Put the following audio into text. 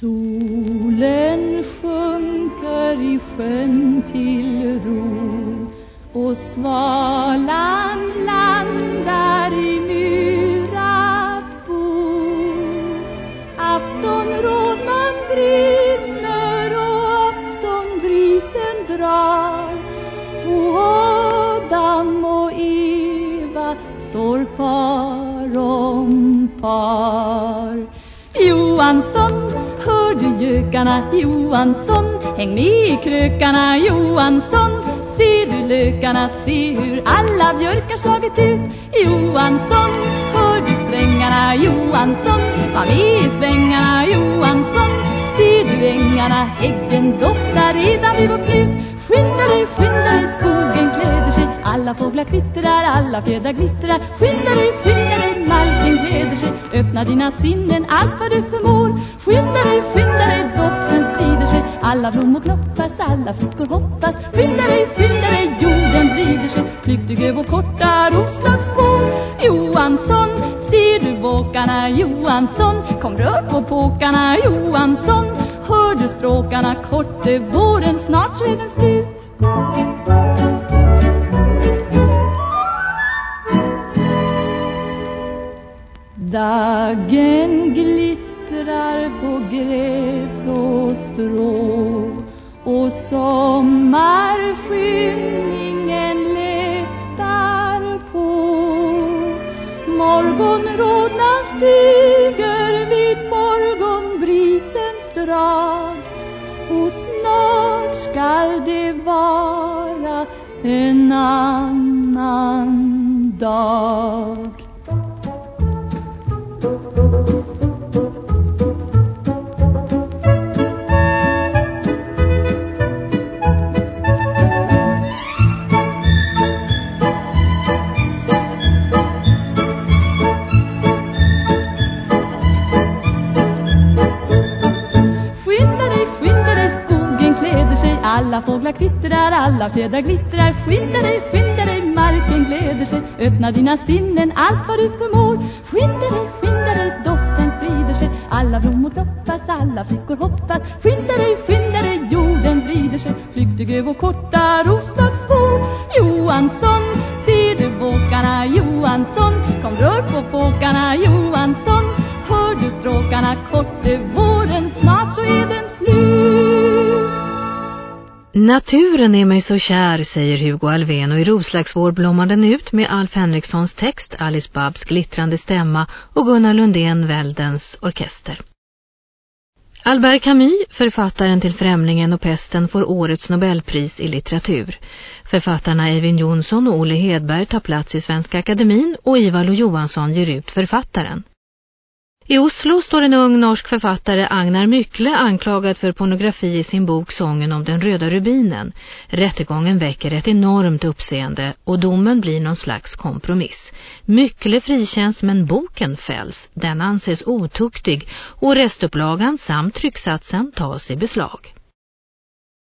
Solen sjunker i sjön till ro och svalan landar i murat bo. Aftonrodnan brinner och aftonbrisen drar och Adam och Eva står par om par. Johansson hör du gökarna Johansson. Häng med i krökarna Johansson. Ser du lökarna, se hur alla björkar slagit ut. Johansson, hör du strängarna Johansson. Var med i svängarna Johansson. Ser du ängarna, häggen doftar redan vid vår knut. Skynda dig, skynda dig, skogen kläder sig. Alla fåglar kvittrar, alla fjädrar glittrar. Skynda dig, skynda dig, Öppna dina sinnen, allt vad du förmår Skynda dig, skynda dig, doften sprider sig. Alla blommor knoppas, alla flickor hoppas. Skynda dig, skynda dig, jorden vrider sig. Flyktig över korta roslagsspår Johansson, ser du våkarna Johansson Kom rör på påkarna. Johansson Hör du stråkarna? Kort är våren Snart så är den slut. Dagen glittrar på gräs och strå och sommarskymningen lättar på. Morgonrodnan stiger vid morgonbrisens drag och snart skall det vara en annan dag. Alla fåglar kvittrar, alla fjädrar glittrar. Skynda dig, skynda dig, marken gläder sig. Öppna dina sinnen, allt vad du förmår. Skynda dig, skynda dig, doften sprider sig. Alla blommor droppas, alla flickor hoppas. Skynda dig, skynda dig, jorden vrider sig. Flyktig över korta Naturen är mig så kär, säger Hugo Alven och i Roslagsvår blommar den ut med Alf Henrikssons text, Alice Babs glittrande stämma och Gunnar Lundén Väldens orkester. Albert Camus, författaren till Främlingen och pesten, får årets Nobelpris i litteratur. Författarna Eivind Jonsson och Olle Hedberg tar plats i Svenska Akademin och Ivar Lo Johansson ger ut författaren. I Oslo står en ung norsk författare Agnar Mykle anklagad för pornografi i sin bok Sången om den röda rubinen. Rättegången väcker ett enormt uppseende och domen blir någon slags kompromiss. Mykle frikänns men boken fälls. Den anses otuktig och restupplagan samt trycksatsen tas i beslag.